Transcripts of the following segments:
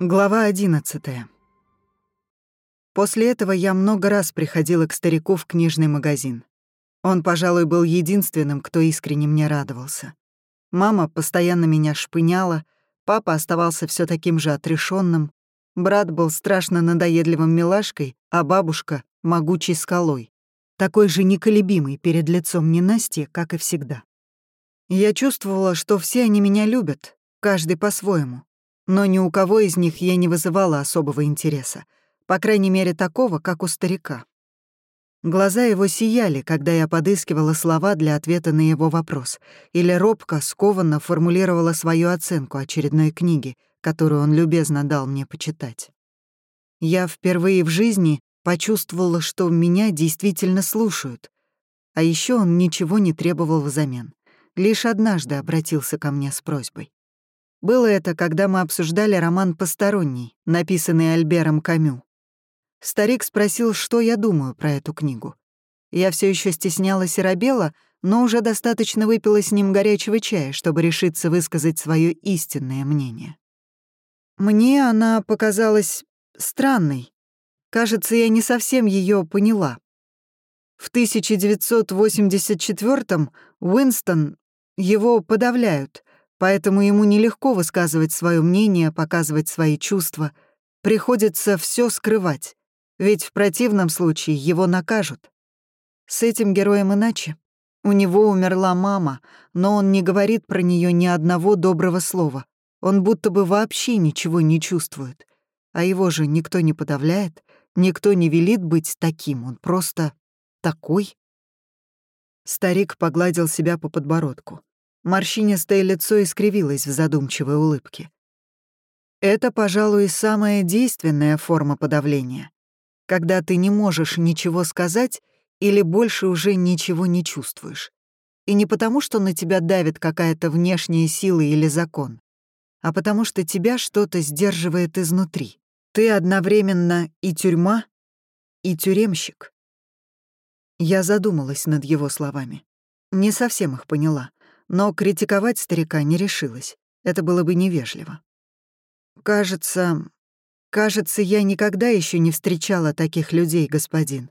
Глава одиннадцатая. После этого я много раз приходила к старику в книжный магазин. Он, пожалуй, был единственным, кто искренне мне радовался. Мама постоянно меня шпыняла, папа оставался все таким же отрешенным, брат был страшно надоедливым милашкой, а бабушка — могучей скалой, такой же неколебимой перед лицом ненастья, как и всегда. Я чувствовала, что все они меня любят, каждый по-своему, но ни у кого из них я не вызывала особого интереса, по крайней мере такого, как у старика. Глаза его сияли, когда я подыскивала слова для ответа на его вопрос, или робко, скованно формулировала свою оценку очередной книги, которую он любезно дал мне почитать. Я впервые в жизни почувствовала, что меня действительно слушают, а еще он ничего не требовал взамен. Лишь однажды обратился ко мне с просьбой. Было это, когда мы обсуждали роман «Посторонний», написанный Альбером Камю. Старик спросил, что я думаю про эту книгу. Я все еще стеснялась и робела, но уже достаточно выпила с ним горячего чая, чтобы решиться высказать свое истинное мнение. Мне она показалась странной. Кажется, я не совсем ее поняла. В 1984-м Уинстон его подавляют, поэтому ему нелегко высказывать свое мнение, показывать свои чувства. Приходится все скрывать, ведь в противном случае его накажут. С этим героем иначе. У него умерла мама, но он не говорит про нее ни одного доброго слова. Он будто бы вообще ничего не чувствует. А его же никто не подавляет, никто не велит быть таким, он просто такой. Старик погладил себя по подбородку. Морщинистое лицо искривилось в задумчивой улыбке. Это, пожалуй, самая действенная форма подавления. Когда ты не можешь ничего сказать или больше уже ничего не чувствуешь. И не потому, что на тебя давит какая-то внешняя сила или закон, а потому что тебя что-то сдерживает изнутри. Ты одновременно и тюрьма, и тюремщик. Я задумалась над его словами. Не совсем их поняла но критиковать старика не решилась. Это было бы невежливо. «Кажется... кажется, я никогда еще не встречала таких людей, господин».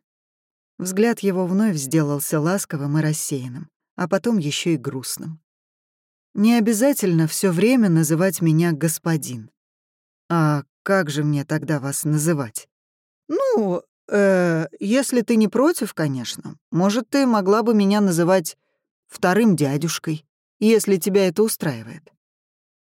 Взгляд его вновь сделался ласковым и рассеянным, а потом еще и грустным. «Не обязательно все время называть меня господин. А как же мне тогда вас называть?» «Ну, э, если ты не против, конечно. Может, ты могла бы меня называть вторым дядюшкой, если тебя это устраивает.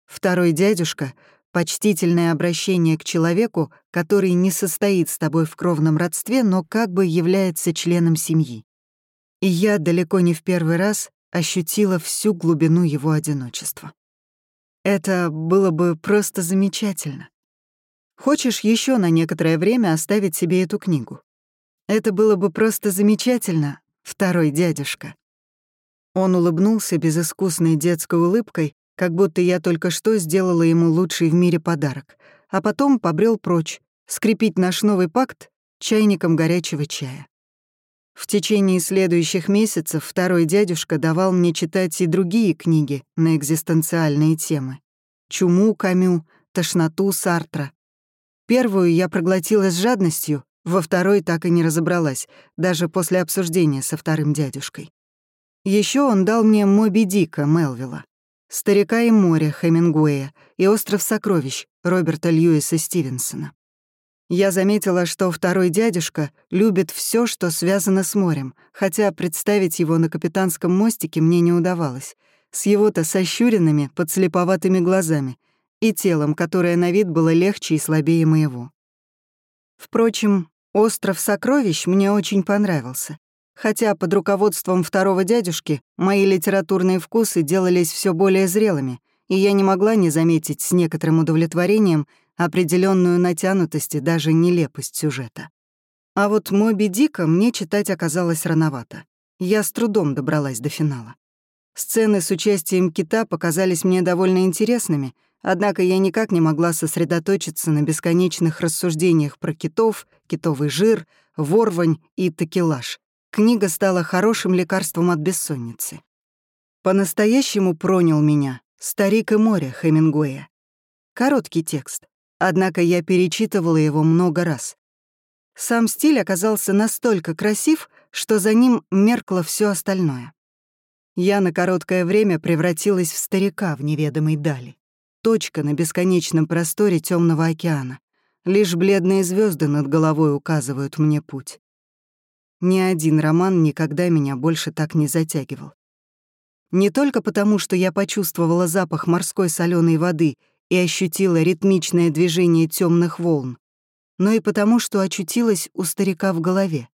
Второй дядюшка — почтительное обращение к человеку, который не состоит с тобой в кровном родстве, но как бы является членом семьи. И я далеко не в первый раз ощутила всю глубину его одиночества. Это было бы просто замечательно. Хочешь еще на некоторое время оставить себе эту книгу? Это было бы просто замечательно, второй дядюшка. Он улыбнулся безыскусной детской улыбкой, как будто я только что сделала ему лучший в мире подарок, а потом побрел прочь, скрепить наш новый пакт чайником горячего чая. В течение следующих месяцев второй дядюшка давал мне читать и другие книги на экзистенциальные темы. Чуму Камю, тошноту Сартра. Первую я проглотила с жадностью, во второй так и не разобралась, даже после обсуждения со вторым дядюшкой. Еще он дал мне «Моби Дика» Мелвилла, «Старика и море» Хемингуэя и «Остров сокровищ» Роберта Льюиса Стивенсона. Я заметила, что второй дядюшка любит все, что связано с морем, хотя представить его на капитанском мостике мне не удавалось, с его-то сощуренными, подслеповатыми глазами и телом, которое на вид было легче и слабее моего. Впрочем, «Остров сокровищ» мне очень понравился, Хотя под руководством второго дядюшки мои литературные вкусы делались все более зрелыми, и я не могла не заметить с некоторым удовлетворением определенную натянутость и даже нелепость сюжета. А вот «Моби Дика» мне читать оказалось рановато. Я с трудом добралась до финала. Сцены с участием кита показались мне довольно интересными, Однако я никак не могла сосредоточиться на бесконечных рассуждениях про китов, китовый жир, ворвань и такелаж. Книга стала хорошим лекарством от бессонницы. По-настоящему пронял меня «Старик и море» Хемингуэя. Короткий текст, однако я перечитывала его много раз. Сам стиль оказался настолько красив, что за ним меркло все остальное. Я на короткое время превратилась в старика в неведомой дали точка на бесконечном просторе темного океана. Лишь бледные звезды над головой указывают мне путь. Ни один роман никогда меня больше так не затягивал. Не только потому, что я почувствовала запах морской соленой воды и ощутила ритмичное движение темных волн, но и потому, что очутилась у старика в голове.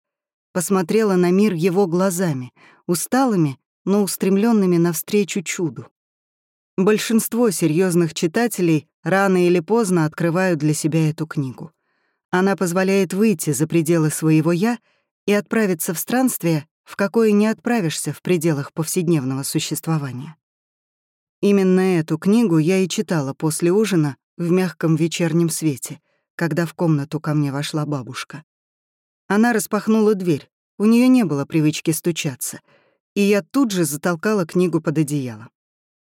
Посмотрела на мир его глазами, усталыми, но устремленными навстречу чуду. Большинство серьезных читателей рано или поздно открывают для себя эту книгу. Она позволяет выйти за пределы своего «я» и отправиться в странствие, в какое не отправишься в пределах повседневного существования. Именно эту книгу я и читала после ужина в мягком вечернем свете, когда в комнату ко мне вошла бабушка. Она распахнула дверь, у нее не было привычки стучаться, и я тут же затолкала книгу под одеяло.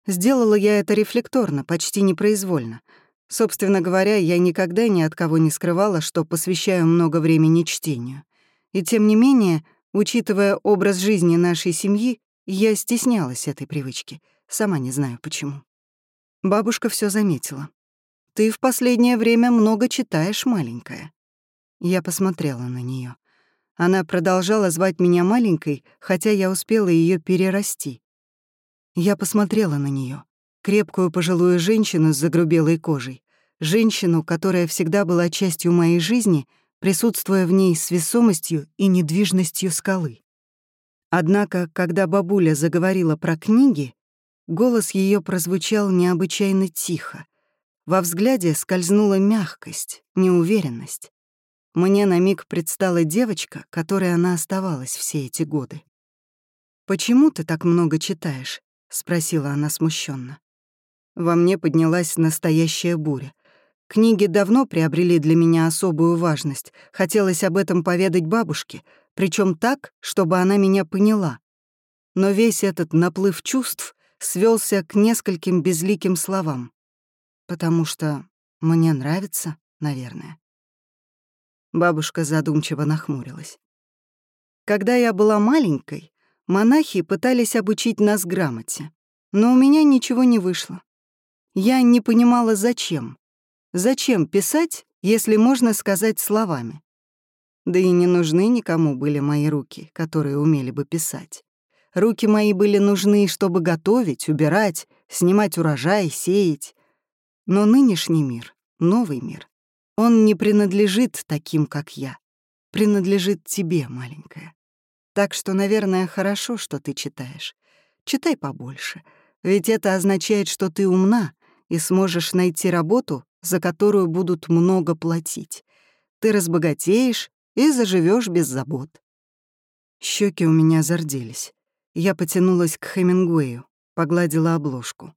Сделала я это рефлекторно, почти непроизвольно. Собственно говоря, я никогда ни от кого не скрывала, что посвящаю много времени чтению. И тем не менее, учитывая образ жизни нашей семьи, я стеснялась этой привычки, сама не знаю почему. Бабушка все заметила. «Ты в последнее время много читаешь, маленькая». Я посмотрела на нее. Она продолжала звать меня маленькой, хотя я успела ее перерасти. Я посмотрела на нее, крепкую пожилую женщину с загрубелой кожей, женщину, которая всегда была частью моей жизни, присутствуя в ней с весомостью и недвижностью скалы. Однако, когда бабуля заговорила про книги, голос ее прозвучал необычайно тихо. Во взгляде скользнула мягкость, неуверенность. Мне на миг предстала девочка, которой она оставалась все эти годы. «Почему ты так много читаешь?» — спросила она смущенно. Во мне поднялась настоящая буря. Книги давно приобрели для меня особую важность. Хотелось об этом поведать бабушке, причем так, чтобы она меня поняла. Но весь этот наплыв чувств свелся к нескольким безликим словам. Потому что мне нравится, наверное. Бабушка задумчиво нахмурилась. Когда я была маленькой, Монахи пытались обучить нас грамоте, но у меня ничего не вышло. Я не понимала, зачем. Зачем писать, если можно сказать словами? Да и не нужны никому были мои руки, которые умели бы писать. Руки мои были нужны, чтобы готовить, убирать, снимать урожай, сеять. Но нынешний мир, новый мир, он не принадлежит таким, как я. Принадлежит тебе, маленькая. Так что, наверное, хорошо, что ты читаешь. Читай побольше, ведь это означает, что ты умна и сможешь найти работу, за которую будут много платить. Ты разбогатеешь и заживешь без забот. Щеки у меня зарделись. Я потянулась к Хемингуэю, погладила обложку.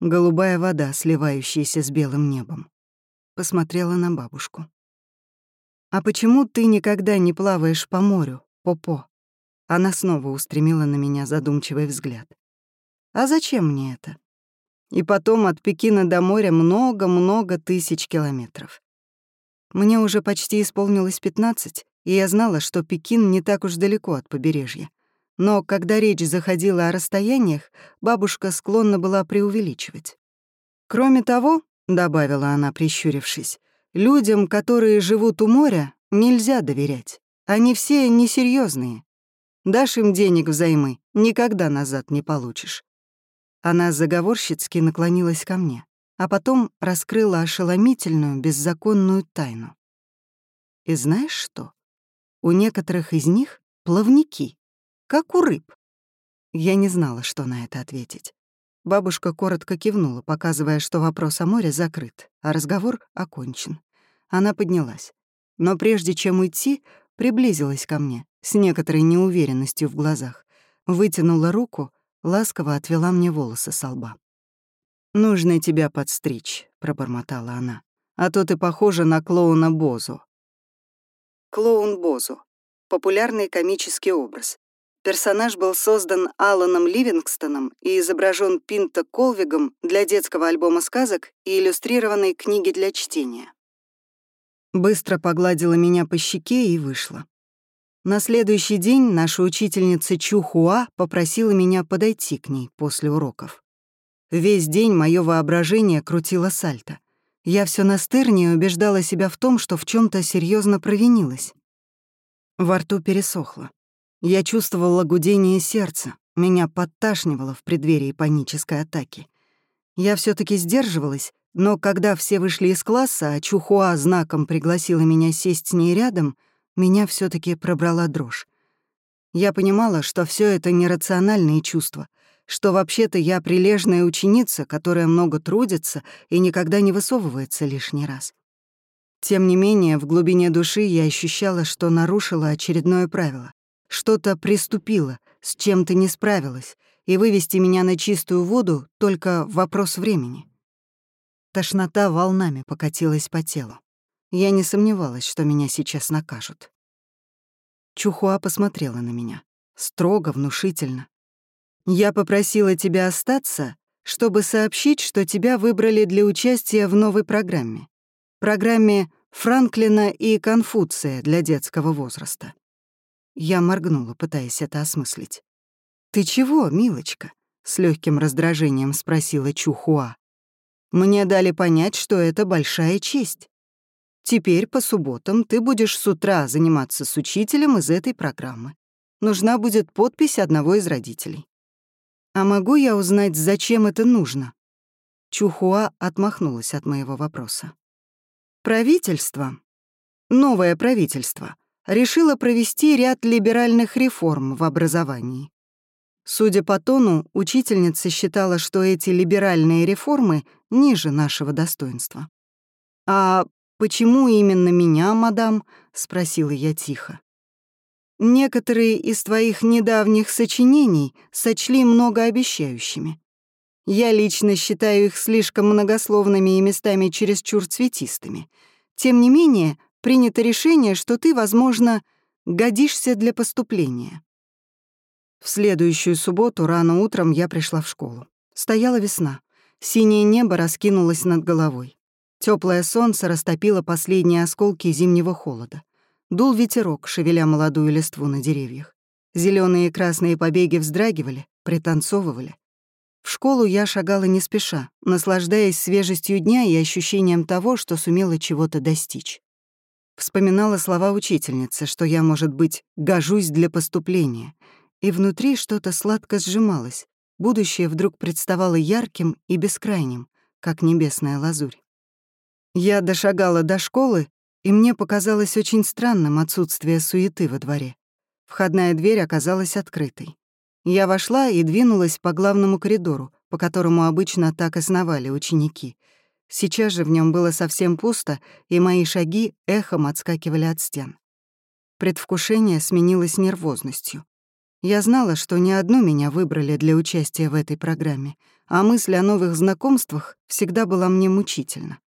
Голубая вода, сливающаяся с белым небом. Посмотрела на бабушку. «А почему ты никогда не плаваешь по морю, Попо?» Она снова устремила на меня задумчивый взгляд. «А зачем мне это?» И потом от Пекина до моря много-много тысяч километров. Мне уже почти исполнилось 15, и я знала, что Пекин не так уж далеко от побережья. Но когда речь заходила о расстояниях, бабушка склонна была преувеличивать. «Кроме того», — добавила она, прищурившись, «людям, которые живут у моря, нельзя доверять. Они все несерьезные. Дашь им денег взаймы, никогда назад не получишь». Она заговорщицки наклонилась ко мне, а потом раскрыла ошеломительную, беззаконную тайну. И знаешь что? У некоторых из них плавники, как у рыб. Я не знала, что на это ответить. Бабушка коротко кивнула, показывая, что вопрос о море закрыт, а разговор окончен. Она поднялась. Но прежде чем уйти, приблизилась ко мне с некоторой неуверенностью в глазах, вытянула руку, ласково отвела мне волосы со лба. «Нужно тебя подстричь», — пробормотала она. «А то ты похожа на клоуна Бозу». Клоун Бозу — популярный комический образ. Персонаж был создан Аланом Ливингстоном и изображен Пинто Колвигом для детского альбома сказок и иллюстрированной книги для чтения. Быстро погладила меня по щеке и вышла. На следующий день наша учительница Чухуа попросила меня подойти к ней после уроков. Весь день мое воображение крутило сальто. Я все настырнее убеждала себя в том, что в чем то серьезно провинилась. Во рту пересохло. Я чувствовала гудение сердца, меня подташнивало в преддверии панической атаки. Я все таки сдерживалась, но когда все вышли из класса, а Чухуа знаком пригласила меня сесть с ней рядом, меня все таки пробрала дрожь. Я понимала, что все это нерациональные чувства, что вообще-то я прилежная ученица, которая много трудится и никогда не высовывается лишний раз. Тем не менее, в глубине души я ощущала, что нарушила очередное правило. Что-то приступило, с чем-то не справилась, и вывести меня на чистую воду — только вопрос времени. Тошнота волнами покатилась по телу. Я не сомневалась, что меня сейчас накажут. Чухуа посмотрела на меня. Строго, внушительно. «Я попросила тебя остаться, чтобы сообщить, что тебя выбрали для участия в новой программе. Программе Франклина и Конфуция для детского возраста. Я моргнула, пытаясь это осмыслить. «Ты чего, милочка?» — с легким раздражением спросила Чухуа. «Мне дали понять, что это большая честь. Теперь по субботам ты будешь с утра заниматься с учителем из этой программы. Нужна будет подпись одного из родителей. А могу я узнать, зачем это нужно?» Чухуа отмахнулась от моего вопроса. Правительство, новое правительство, решила провести ряд либеральных реформ в образовании. Судя по тону, учительница считала, что эти либеральные реформы ниже нашего достоинства. «А почему именно меня, мадам?» — спросила я тихо. «Некоторые из твоих недавних сочинений сочли многообещающими. Я лично считаю их слишком многословными и местами чересчур цветистыми. Тем не менее, принято решение, что ты, возможно, годишься для поступления. В следующую субботу рано утром я пришла в школу. Стояла весна. Синее небо раскинулось над головой. Теплое солнце растопило последние осколки зимнего холода. Дул ветерок, шевеля молодую листву на деревьях. Зеленые и красные побеги вздрагивали, пританцовывали. В школу я шагала не спеша, наслаждаясь свежестью дня и ощущением того, что сумела чего-то достичь. Вспоминала слова учительницы, что я, может быть, гожусь для поступления, и внутри что-то сладко сжималось. Будущее вдруг представало ярким и бескрайним, как небесная лазурь. Я дошагала до школы, и мне показалось очень странным отсутствие суеты во дворе. Входная дверь оказалась открытой. Я вошла и двинулась по главному коридору, по которому обычно так основали ученики — Сейчас же в нем было совсем пусто, и мои шаги эхом отскакивали от стен. Предвкушение сменилось нервозностью. Я знала, что не одну меня выбрали для участия в этой программе, а мысль о новых знакомствах всегда была мне мучительна.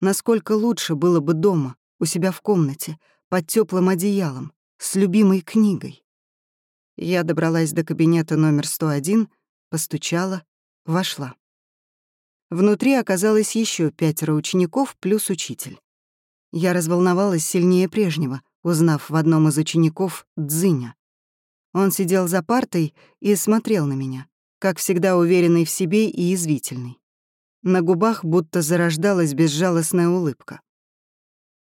Насколько лучше было бы дома, у себя в комнате, под теплым одеялом, с любимой книгой. Я добралась до кабинета номер 101, постучала, вошла. Внутри оказалось еще пятеро учеников плюс учитель. Я разволновалась сильнее прежнего, узнав в одном из учеников Дзыня. Он сидел за партой и смотрел на меня, как всегда уверенный в себе и язвительный. На губах будто зарождалась безжалостная улыбка.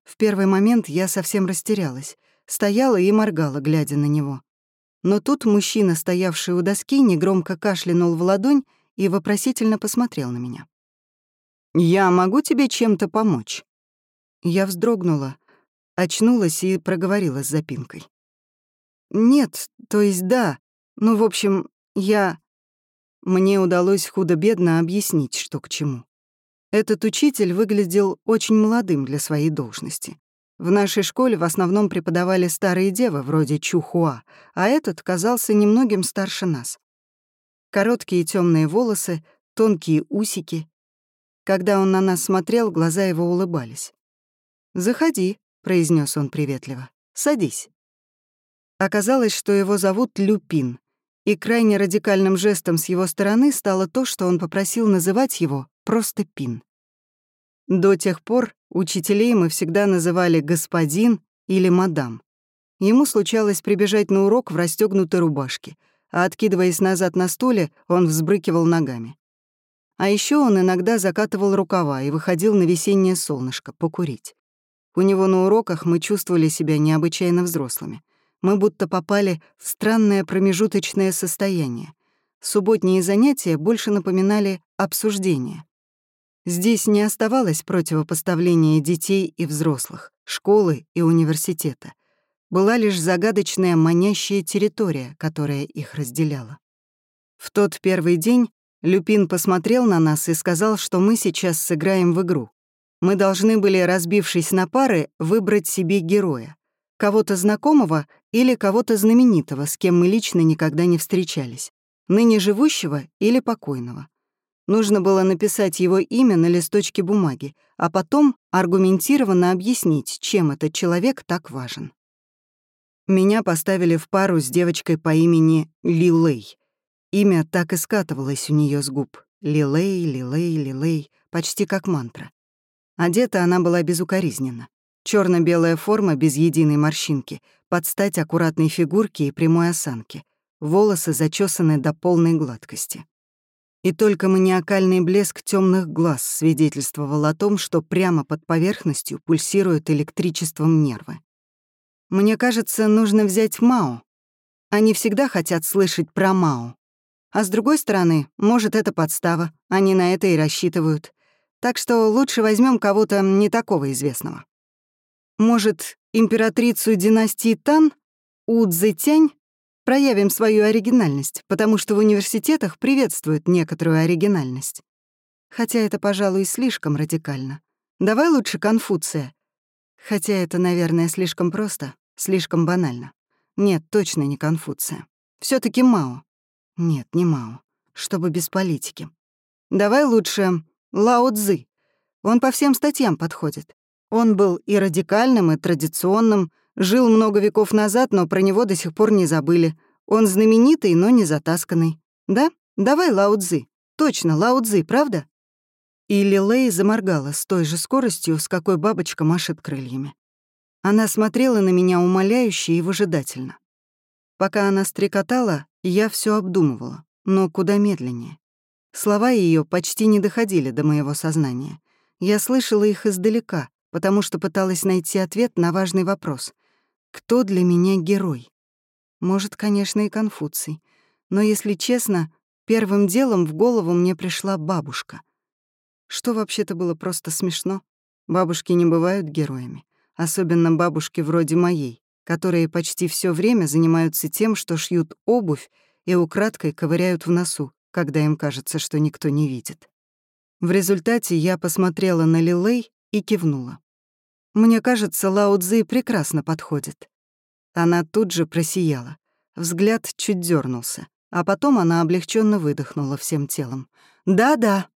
В первый момент я совсем растерялась, стояла и моргала, глядя на него. Но тут мужчина, стоявший у доски, негромко кашлянул в ладонь и вопросительно посмотрел на меня. «Я могу тебе чем-то помочь?» Я вздрогнула, очнулась и проговорила с запинкой. «Нет, то есть да. Ну, в общем, я...» Мне удалось худо-бедно объяснить, что к чему. Этот учитель выглядел очень молодым для своей должности. В нашей школе в основном преподавали старые девы, вроде Чухуа, а этот казался немногим старше нас. Короткие темные волосы, тонкие усики. Когда он на нас смотрел, глаза его улыбались. «Заходи», — произнес он приветливо. «Садись». Оказалось, что его зовут Люпин, и крайне радикальным жестом с его стороны стало то, что он попросил называть его просто Пин. До тех пор учителей мы всегда называли «господин» или «мадам». Ему случалось прибежать на урок в расстёгнутой рубашке, а откидываясь назад на стуле, он взбрыкивал ногами. А еще он иногда закатывал рукава и выходил на весеннее солнышко покурить. У него на уроках мы чувствовали себя необычайно взрослыми мы будто попали в странное промежуточное состояние. Субботние занятия больше напоминали обсуждение. Здесь не оставалось противопоставления детей и взрослых, школы и университета. Была лишь загадочная манящая территория, которая их разделяла. В тот первый день Люпин посмотрел на нас и сказал, что мы сейчас сыграем в игру. Мы должны были, разбившись на пары, выбрать себе героя кого-то знакомого или кого-то знаменитого, с кем мы лично никогда не встречались, ныне живущего или покойного. Нужно было написать его имя на листочке бумаги, а потом аргументированно объяснить, чем этот человек так важен. Меня поставили в пару с девочкой по имени Лилей. Имя так и скатывалось у нее с губ. Лилей, Лилей, Лилей, почти как мантра. Одета она была безукоризненно черно белая форма без единой морщинки, под стать аккуратной фигурке и прямой осанке, волосы зачесаны до полной гладкости. И только маниакальный блеск темных глаз свидетельствовал о том, что прямо под поверхностью пульсируют электричеством нервы. Мне кажется, нужно взять Мао. Они всегда хотят слышать про Мао. А с другой стороны, может, это подстава, они на это и рассчитывают. Так что лучше возьмем кого-то не такого известного. Может, императрицу династии Тан, У Цзэтянь, проявим свою оригинальность, потому что в университетах приветствуют некоторую оригинальность. Хотя это, пожалуй, слишком радикально. Давай лучше Конфуция. Хотя это, наверное, слишком просто, слишком банально. Нет, точно не Конфуция. все таки Мао. Нет, не Мао. Чтобы без политики. Давай лучше Лао Цзы. Он по всем статьям подходит. Он был и радикальным, и традиционным, жил много веков назад, но про него до сих пор не забыли. Он знаменитый, но не затасканный. Да? Давай Лао Цзы. Точно, Лао Цзы, правда? И Лилей заморгала с той же скоростью, с какой бабочка машет крыльями. Она смотрела на меня умоляюще и выжидательно. Пока она стрекотала, я все обдумывала, но куда медленнее. Слова ее почти не доходили до моего сознания. Я слышала их издалека, потому что пыталась найти ответ на важный вопрос. Кто для меня герой? Может, конечно, и Конфуций. Но, если честно, первым делом в голову мне пришла бабушка. Что вообще-то было просто смешно. Бабушки не бывают героями. Особенно бабушки вроде моей, которые почти все время занимаются тем, что шьют обувь и украдкой ковыряют в носу, когда им кажется, что никто не видит. В результате я посмотрела на Лилей и кивнула. Мне кажется, Лао Цзи прекрасно подходит. Она тут же просияла. Взгляд чуть дернулся, а потом она облегченно выдохнула всем телом. «Да-да».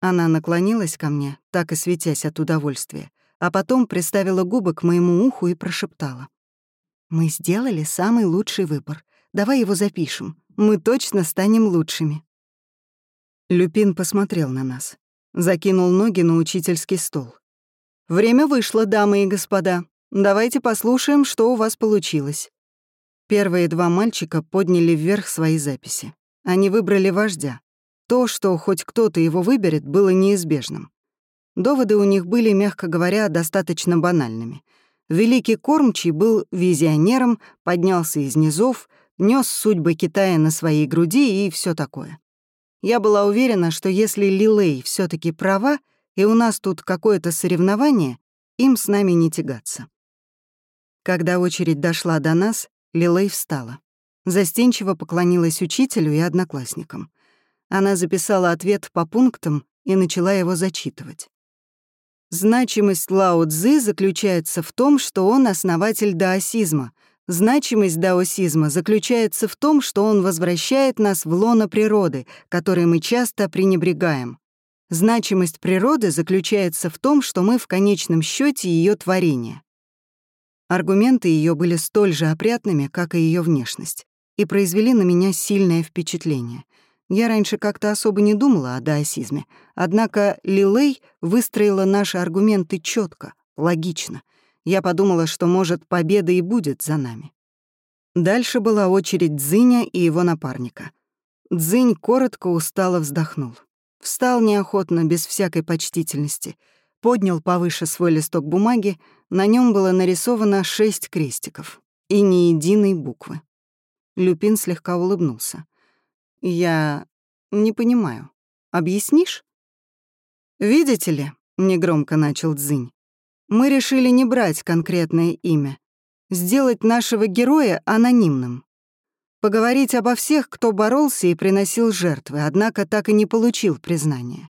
Она наклонилась ко мне, так и светясь от удовольствия, а потом приставила губы к моему уху и прошептала. «Мы сделали самый лучший выбор. Давай его запишем. Мы точно станем лучшими». Люпин посмотрел на нас. Закинул ноги на учительский стол. «Время вышло, дамы и господа. Давайте послушаем, что у вас получилось». Первые два мальчика подняли вверх свои записи. Они выбрали вождя. То, что хоть кто-то его выберет, было неизбежным. Доводы у них были, мягко говоря, достаточно банальными. Великий кормчий был визионером, поднялся из низов, нес судьбы Китая на своей груди и все такое. Я была уверена, что если Лилей все таки права, и у нас тут какое-то соревнование, им с нами не тягаться. Когда очередь дошла до нас, Лилей встала. Застенчиво поклонилась учителю и одноклассникам. Она записала ответ по пунктам и начала его зачитывать. Значимость Лао Цзы заключается в том, что он основатель даосизма, Значимость даосизма заключается в том, что он возвращает нас в лоно природы, которой мы часто пренебрегаем. Значимость природы заключается в том, что мы в конечном счете ее творение. Аргументы ее были столь же опрятными, как и ее внешность, и произвели на меня сильное впечатление. Я раньше как-то особо не думала о даосизме, однако Лилей выстроила наши аргументы четко, логично — я подумала, что, может, победа и будет за нами. Дальше была очередь Дзыня и его напарника. Дзынь коротко устало вздохнул. Встал неохотно, без всякой почтительности, поднял повыше свой листок бумаги, на нем было нарисовано шесть крестиков и ни единой буквы. Люпин слегка улыбнулся. «Я не понимаю. Объяснишь?» «Видите ли», — негромко начал Дзынь, мы решили не брать конкретное имя, сделать нашего героя анонимным. Поговорить обо всех, кто боролся и приносил жертвы, однако так и не получил признания.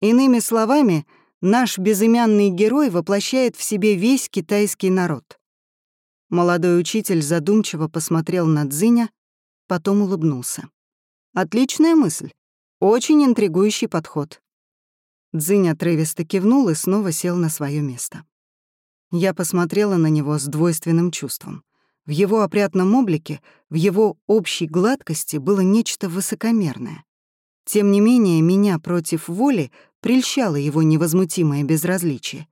Иными словами, наш безымянный герой воплощает в себе весь китайский народ. Молодой учитель задумчиво посмотрел на Дзиня, потом улыбнулся. Отличная мысль. Очень интригующий подход. Дзинь отрывисто кивнул и снова сел на свое место. Я посмотрела на него с двойственным чувством. В его опрятном облике, в его общей гладкости было нечто высокомерное. Тем не менее, меня против воли прельщало его невозмутимое безразличие.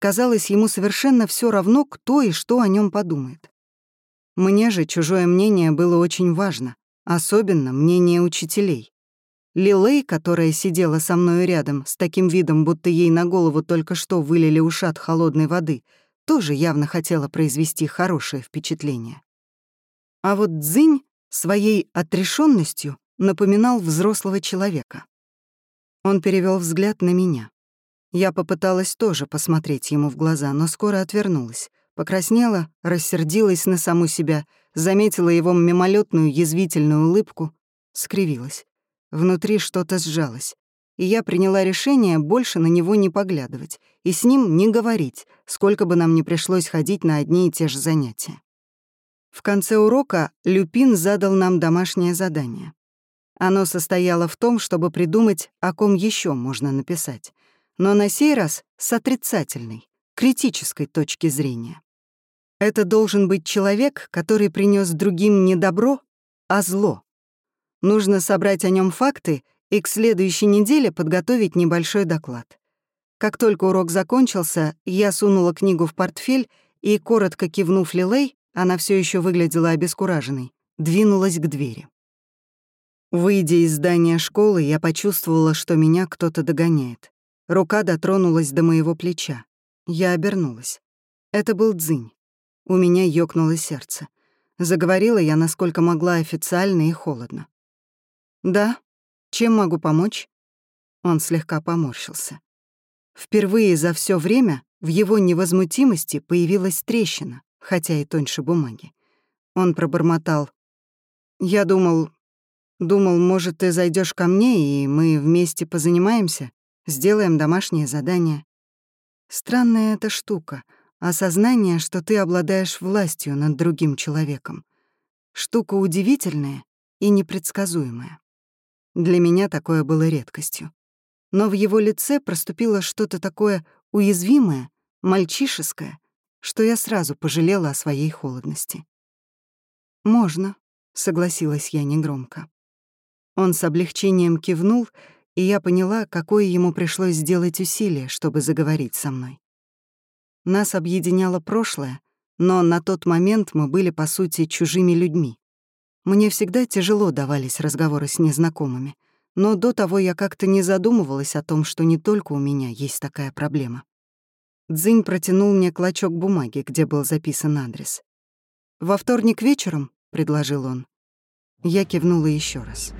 Казалось, ему совершенно все равно, кто и что о нем подумает. Мне же чужое мнение было очень важно, особенно мнение учителей. Лилей, которая сидела со мной рядом, с таким видом, будто ей на голову только что вылили ушат холодной воды, тоже явно хотела произвести хорошее впечатление. А вот Дзинь своей отрешенностью напоминал взрослого человека. Он перевел взгляд на меня. Я попыталась тоже посмотреть ему в глаза, но скоро отвернулась, покраснела, рассердилась на саму себя, заметила его мимолетную язвительную улыбку, скривилась. Внутри что-то сжалось, и я приняла решение больше на него не поглядывать и с ним не говорить, сколько бы нам ни пришлось ходить на одни и те же занятия. В конце урока Люпин задал нам домашнее задание. Оно состояло в том, чтобы придумать, о ком еще можно написать, но на сей раз с отрицательной, критической точки зрения. Это должен быть человек, который принес другим не добро, а зло. Нужно собрать о нем факты и к следующей неделе подготовить небольшой доклад. Как только урок закончился, я сунула книгу в портфель и, коротко кивнув Лилей, она все еще выглядела обескураженной, двинулась к двери. Выйдя из здания школы, я почувствовала, что меня кто-то догоняет. Рука дотронулась до моего плеча. Я обернулась. Это был Дзынь. У меня ёкнуло сердце. Заговорила я, насколько могла, официально и холодно. «Да. Чем могу помочь?» Он слегка поморщился. Впервые за все время в его невозмутимости появилась трещина, хотя и тоньше бумаги. Он пробормотал. «Я думал... Думал, может, ты зайдешь ко мне, и мы вместе позанимаемся, сделаем домашнее задание. Странная эта штука — осознание, что ты обладаешь властью над другим человеком. Штука удивительная и непредсказуемая. Для меня такое было редкостью. Но в его лице проступило что-то такое уязвимое, мальчишеское, что я сразу пожалела о своей холодности. «Можно», — согласилась я негромко. Он с облегчением кивнул, и я поняла, какое ему пришлось сделать усилие, чтобы заговорить со мной. Нас объединяло прошлое, но на тот момент мы были, по сути, чужими людьми. Мне всегда тяжело давались разговоры с незнакомыми, но до того я как-то не задумывалась о том, что не только у меня есть такая проблема. Дзинь протянул мне клочок бумаги, где был записан адрес. «Во вторник вечером?» — предложил он. Я кивнула еще раз.